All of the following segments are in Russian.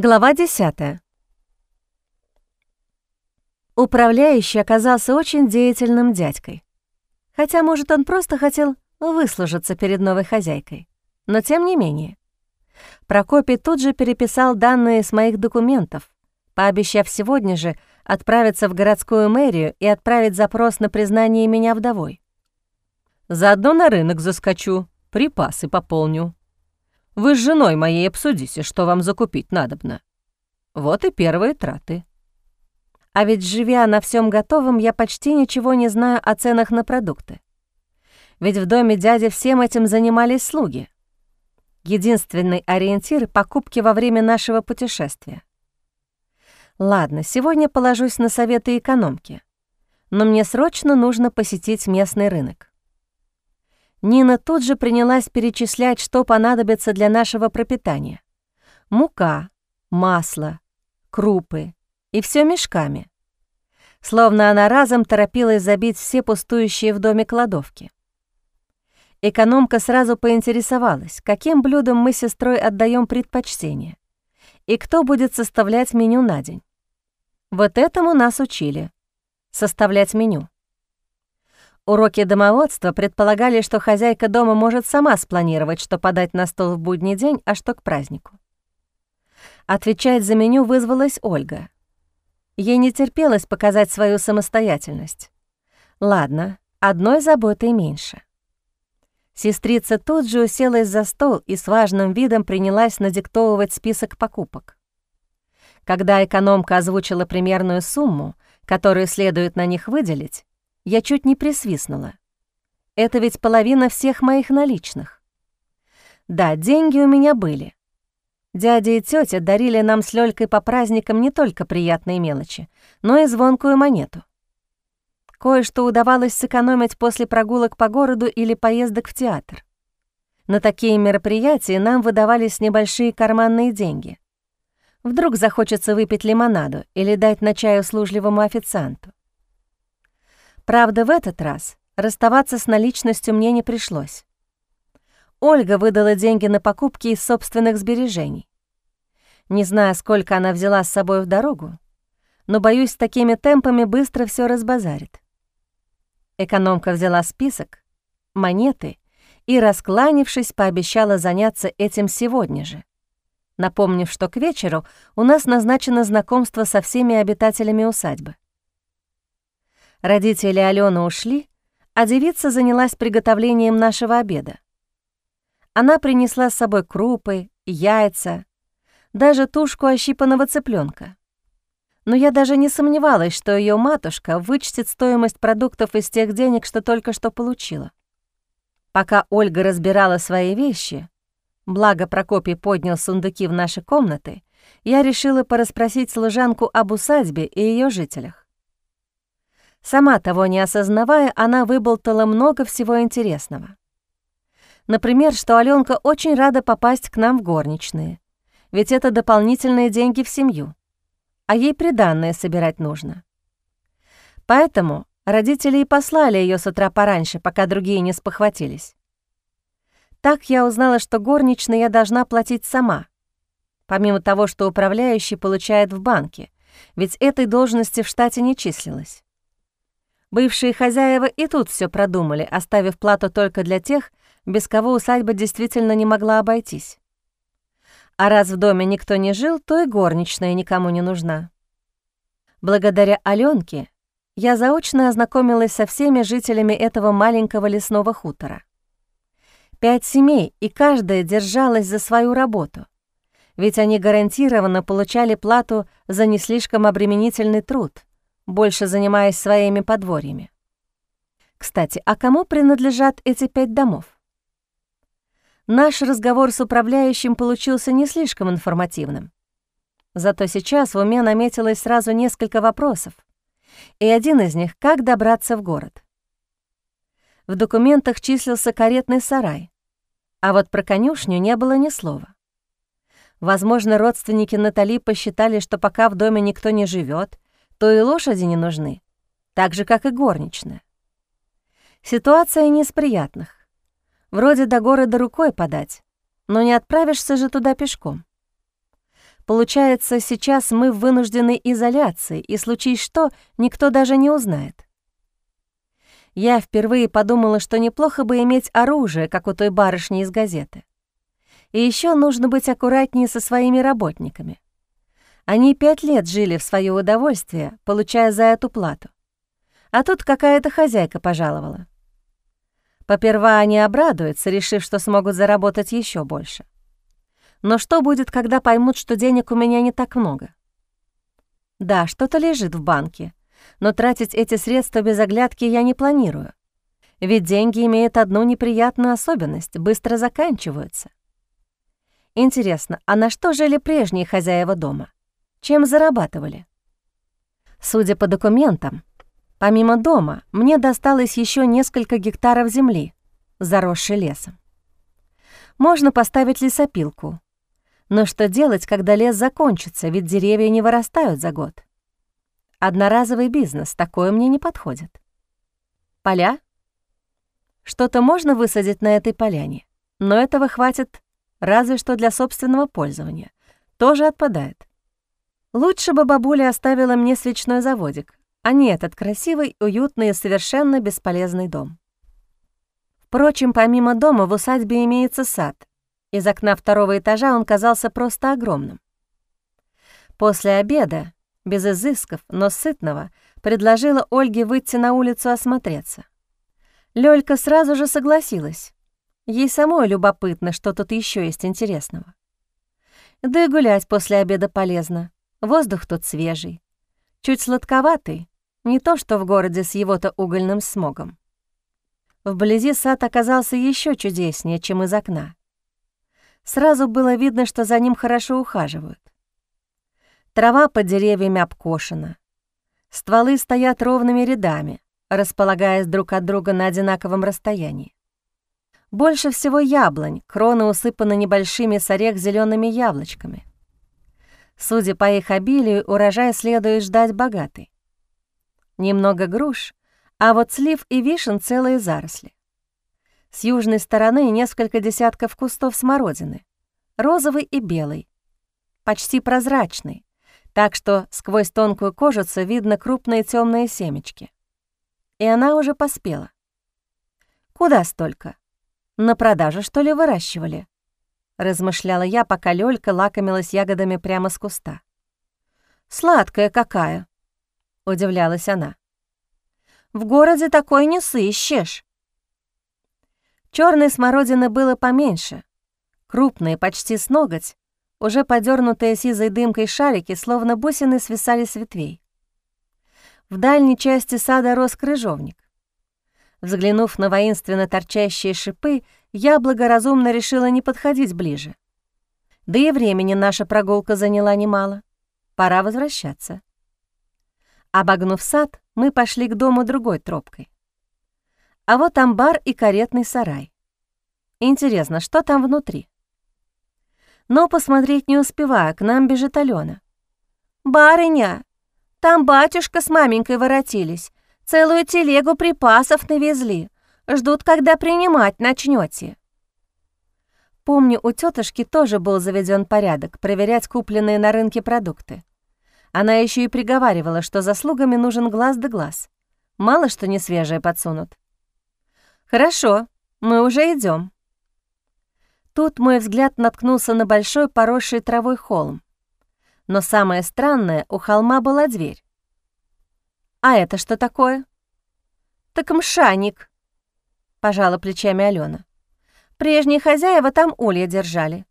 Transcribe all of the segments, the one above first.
Глава 10. Управляющий оказался очень деятельным дядькой. Хотя, может, он просто хотел выслужиться перед новой хозяйкой. Но тем не менее. Прокопий тут же переписал данные с моих документов, пообещав сегодня же отправиться в городскую мэрию и отправить запрос на признание меня вдовой. «Заодно на рынок заскочу, припасы пополню», вы с женой моей обсудите, что вам закупить надобно. Вот и первые траты. А ведь, живя на всем готовом, я почти ничего не знаю о ценах на продукты. Ведь в доме дяди всем этим занимались слуги. Единственный ориентир — покупки во время нашего путешествия. Ладно, сегодня положусь на советы экономки, но мне срочно нужно посетить местный рынок. Нина тут же принялась перечислять, что понадобится для нашего пропитания. Мука, масло, крупы и все мешками. Словно она разом торопилась забить все пустующие в доме кладовки. Экономка сразу поинтересовалась, каким блюдам мы с сестрой отдаем предпочтение и кто будет составлять меню на день. Вот этому нас учили — составлять меню. Уроки домоводства предполагали, что хозяйка дома может сама спланировать, что подать на стол в будний день, а что к празднику. Отвечать за меню вызвалась Ольга. Ей не терпелось показать свою самостоятельность. Ладно, одной заботой меньше. Сестрица тут же уселась за стол и с важным видом принялась надиктовывать список покупок. Когда экономка озвучила примерную сумму, которую следует на них выделить, я чуть не присвистнула. Это ведь половина всех моих наличных. Да, деньги у меня были. Дядя и тетя дарили нам с Лёлькой по праздникам не только приятные мелочи, но и звонкую монету. Кое-что удавалось сэкономить после прогулок по городу или поездок в театр. На такие мероприятия нам выдавались небольшие карманные деньги. Вдруг захочется выпить лимонаду или дать на чай услужливому официанту. Правда, в этот раз расставаться с наличностью мне не пришлось. Ольга выдала деньги на покупки из собственных сбережений. Не знаю, сколько она взяла с собой в дорогу, но, боюсь, такими темпами быстро все разбазарит. Экономка взяла список, монеты и, раскланившись, пообещала заняться этим сегодня же, напомнив, что к вечеру у нас назначено знакомство со всеми обитателями усадьбы. Родители Алены ушли, а девица занялась приготовлением нашего обеда. Она принесла с собой крупы, яйца, даже тушку ощипанного цыпленка. Но я даже не сомневалась, что ее матушка вычтет стоимость продуктов из тех денег, что только что получила. Пока Ольга разбирала свои вещи, благо Прокопий поднял сундуки в наши комнаты, я решила порасспросить служанку об усадьбе и ее жителях. Сама того не осознавая, она выболтала много всего интересного. Например, что Алёнка очень рада попасть к нам в горничные, ведь это дополнительные деньги в семью, а ей приданное собирать нужно. Поэтому родители и послали её с утра пораньше, пока другие не спохватились. Так я узнала, что горничные я должна платить сама, помимо того, что управляющий получает в банке, ведь этой должности в штате не числилось. Бывшие хозяева и тут все продумали, оставив плату только для тех, без кого усадьба действительно не могла обойтись. А раз в доме никто не жил, то и горничная никому не нужна. Благодаря Алёнке я заочно ознакомилась со всеми жителями этого маленького лесного хутора. Пять семей, и каждая держалась за свою работу, ведь они гарантированно получали плату за не слишком обременительный труд — больше занимаясь своими подворьями. Кстати, а кому принадлежат эти пять домов? Наш разговор с управляющим получился не слишком информативным. Зато сейчас в уме наметилось сразу несколько вопросов, и один из них — как добраться в город. В документах числился каретный сарай, а вот про конюшню не было ни слова. Возможно, родственники Натали посчитали, что пока в доме никто не живет, то и лошади не нужны, так же, как и горничная. Ситуация не из приятных. Вроде до города рукой подать, но не отправишься же туда пешком. Получается, сейчас мы в вынужденной изоляции, и случись что, никто даже не узнает. Я впервые подумала, что неплохо бы иметь оружие, как у той барышни из газеты. И еще нужно быть аккуратнее со своими работниками. Они пять лет жили в свое удовольствие, получая за эту плату. А тут какая-то хозяйка пожаловала. Поперва они обрадуются, решив, что смогут заработать еще больше. Но что будет, когда поймут, что денег у меня не так много? Да, что-то лежит в банке, но тратить эти средства без оглядки я не планирую. Ведь деньги имеют одну неприятную особенность — быстро заканчиваются. Интересно, а на что жили прежние хозяева дома? Чем зарабатывали? Судя по документам, помимо дома мне досталось еще несколько гектаров земли, заросшей лесом. Можно поставить лесопилку. Но что делать, когда лес закончится, ведь деревья не вырастают за год? Одноразовый бизнес, такое мне не подходит. Поля? Что-то можно высадить на этой поляне, но этого хватит разве что для собственного пользования. Тоже отпадает. Лучше бы бабуля оставила мне свечной заводик, а не этот красивый, уютный и совершенно бесполезный дом. Впрочем, помимо дома в усадьбе имеется сад. Из окна второго этажа он казался просто огромным. После обеда, без изысков, но сытного, предложила Ольге выйти на улицу осмотреться. Лёлька сразу же согласилась. Ей самой любопытно, что тут еще есть интересного. Да и гулять после обеда полезно. Воздух тут свежий. Чуть сладковатый, не то что в городе с его-то угольным смогом. Вблизи сад оказался еще чудеснее, чем из окна. Сразу было видно, что за ним хорошо ухаживают. Трава под деревьями обкошена. Стволы стоят ровными рядами, располагаясь друг от друга на одинаковом расстоянии. Больше всего яблонь, кроны усыпаны небольшими с орех зелеными яблочками. Судя по их обилию, урожай следует ждать богатый. Немного груш, а вот слив и вишен целые заросли. С южной стороны несколько десятков кустов смородины, розовый и белый, почти прозрачный, так что сквозь тонкую кожицу видно крупные темные семечки. И она уже поспела. Куда столько? На продажу, что ли, выращивали?» Размышляла я, пока Лёлька лакомилась ягодами прямо с куста. «Сладкая какая!» — удивлялась она. «В городе такой не сыщешь!» Чёрной смородины было поменьше. Крупные, почти с ноготь, уже подернутые сизой дымкой шарики, словно бусины, свисали с ветвей. В дальней части сада рос крыжовник. Взглянув на воинственно торчащие шипы, я благоразумно решила не подходить ближе. Да и времени наша прогулка заняла немало. Пора возвращаться. Обогнув сад, мы пошли к дому другой тропкой. А вот амбар и каретный сарай. Интересно, что там внутри? Но посмотреть не успеваю, к нам бежит Алена. «Барыня, там батюшка с маменькой воротились. Целую телегу припасов навезли. Ждут, когда принимать начнете. Помню, у тетушки тоже был заведен порядок проверять купленные на рынке продукты. Она еще и приговаривала, что заслугами нужен глаз да глаз. Мало что не свежее подсунут. «Хорошо, мы уже идем. Тут мой взгляд наткнулся на большой поросший травой холм. Но самое странное, у холма была дверь. «А это что такое?» «Так мшаник», — пожала плечами Алена. «Прежние хозяева там улья держали.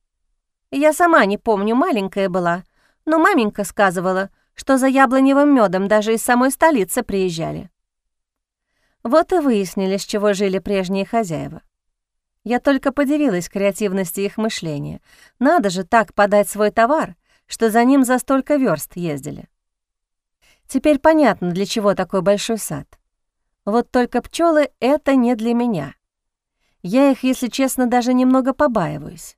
Я сама не помню, маленькая была, но маменька сказывала, что за яблоневым медом даже из самой столицы приезжали». Вот и выяснили, с чего жили прежние хозяева. Я только подивилась креативности их мышления. Надо же так подать свой товар, что за ним за столько верст ездили. Теперь понятно, для чего такой большой сад. Вот только пчелы это не для меня. Я их, если честно, даже немного побаиваюсь.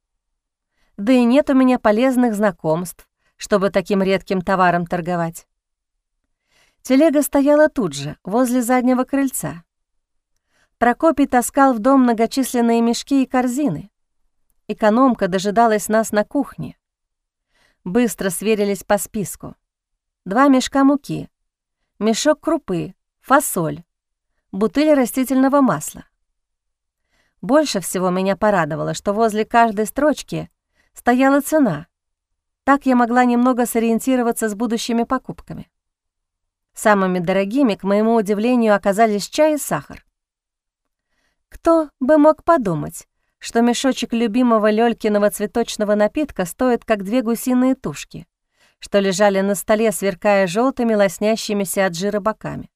Да и нет у меня полезных знакомств, чтобы таким редким товаром торговать. Телега стояла тут же, возле заднего крыльца. Прокопий таскал в дом многочисленные мешки и корзины. Экономка дожидалась нас на кухне. Быстро сверились по списку. Два мешка муки, мешок крупы, фасоль, бутыль растительного масла. Больше всего меня порадовало, что возле каждой строчки стояла цена. Так я могла немного сориентироваться с будущими покупками. Самыми дорогими, к моему удивлению, оказались чай и сахар. Кто бы мог подумать, что мешочек любимого Лёлькиного цветочного напитка стоит как две гусиные тушки, что лежали на столе, сверкая желтыми лоснящимися от жира боками,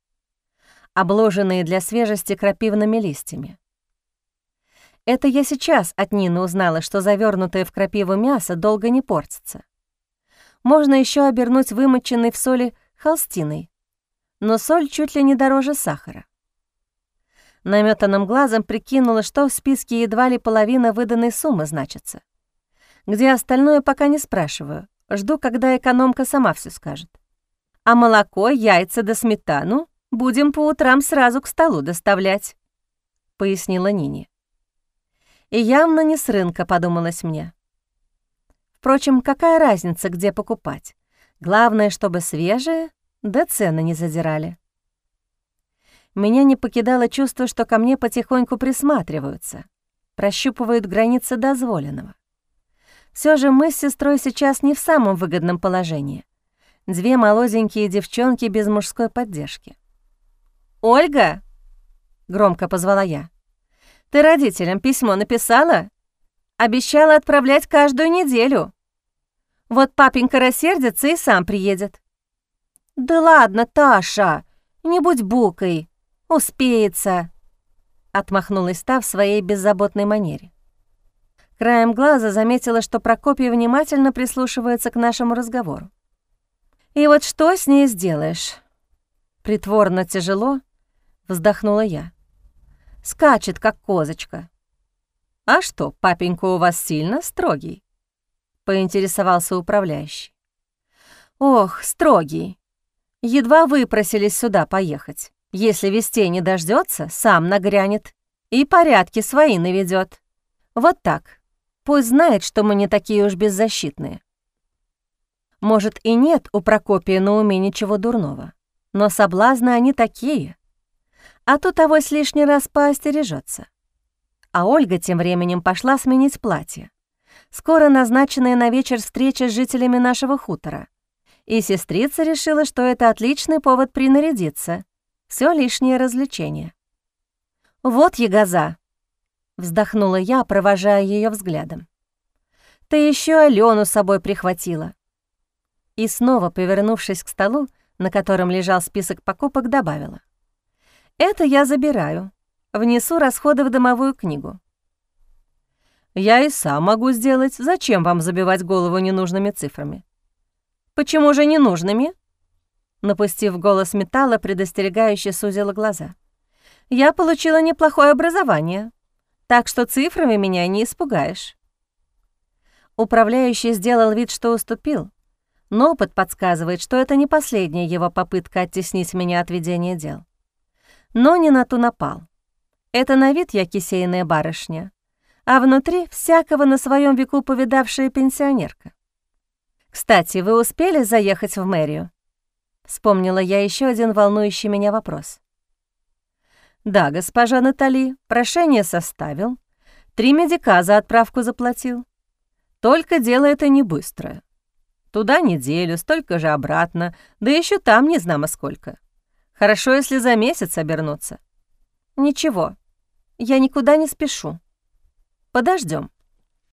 обложенные для свежести крапивными листьями. Это я сейчас от Нины узнала, что завернутое в крапиву мясо долго не портится. Можно еще обернуть вымоченной в соли холстиной, но соль чуть ли не дороже сахара. Наметанным глазом прикинула, что в списке едва ли половина выданной суммы значится. Где остальное, пока не спрашиваю. Жду, когда экономка сама все скажет. А молоко, яйца да сметану будем по утрам сразу к столу доставлять, — пояснила Нине. И явно не с рынка, подумалось мне. Впрочем, какая разница, где покупать? Главное, чтобы свежее, да цены не задирали меня не покидало чувство, что ко мне потихоньку присматриваются, прощупывают границы дозволенного. Все же мы с сестрой сейчас не в самом выгодном положении. Две молоденькие девчонки без мужской поддержки. «Ольга!» — громко позвала я. «Ты родителям письмо написала? Обещала отправлять каждую неделю. Вот папенька рассердится и сам приедет». «Да ладно, Таша, не будь букой!» «Успеется», — отмахнулась та в своей беззаботной манере. Краем глаза заметила, что Прокопий внимательно прислушивается к нашему разговору. «И вот что с ней сделаешь?» Притворно тяжело вздохнула я. «Скачет, как козочка». «А что, папенька у вас сильно строгий?» — поинтересовался управляющий. «Ох, строгий. Едва выпросились сюда поехать. Если вестей не дождется, сам нагрянет и порядки свои наведет. Вот так. Пусть знает, что мы не такие уж беззащитные. Может, и нет у Прокопия на уме ничего дурного, но соблазны они такие. А тут авось лишний раз поостережется. А Ольга тем временем пошла сменить платье. Скоро назначенная на вечер встреча с жителями нашего хутора. И сестрица решила, что это отличный повод принарядиться все лишнее развлечение. «Вот ягоза!» — вздохнула я, провожая ее взглядом. «Ты еще Алену с собой прихватила». И снова, повернувшись к столу, на котором лежал список покупок, добавила. «Это я забираю. Внесу расходы в домовую книгу». «Я и сам могу сделать. Зачем вам забивать голову ненужными цифрами?» «Почему же ненужными?» Напустив голос металла, предостерегающе сузила глаза. «Я получила неплохое образование, так что цифрами меня не испугаешь». Управляющий сделал вид, что уступил, но опыт подсказывает, что это не последняя его попытка оттеснить меня от ведения дел. Но не на ту напал. Это на вид я кисейная барышня, а внутри всякого на своем веку повидавшая пенсионерка. «Кстати, вы успели заехать в мэрию?» Вспомнила я еще один волнующий меня вопрос. «Да, госпожа Натали, прошение составил. Три медика за отправку заплатил. Только дело это не быстрое. Туда неделю, столько же обратно, да еще там не знамо сколько. Хорошо, если за месяц обернуться. Ничего, я никуда не спешу. Подождем.